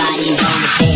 How I